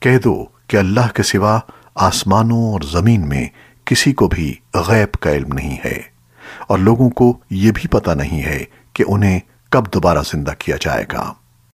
کہہ دو کہ اللہ کے سوا آسمانوں اور زمین میں کسی کو بھی غیب کا علم نہیں ہے۔ اور لوگوں کو یہ بھی پتہ نہیں ہے کہ انہیں کب دوبارہ زندہ کیا جائے گا۔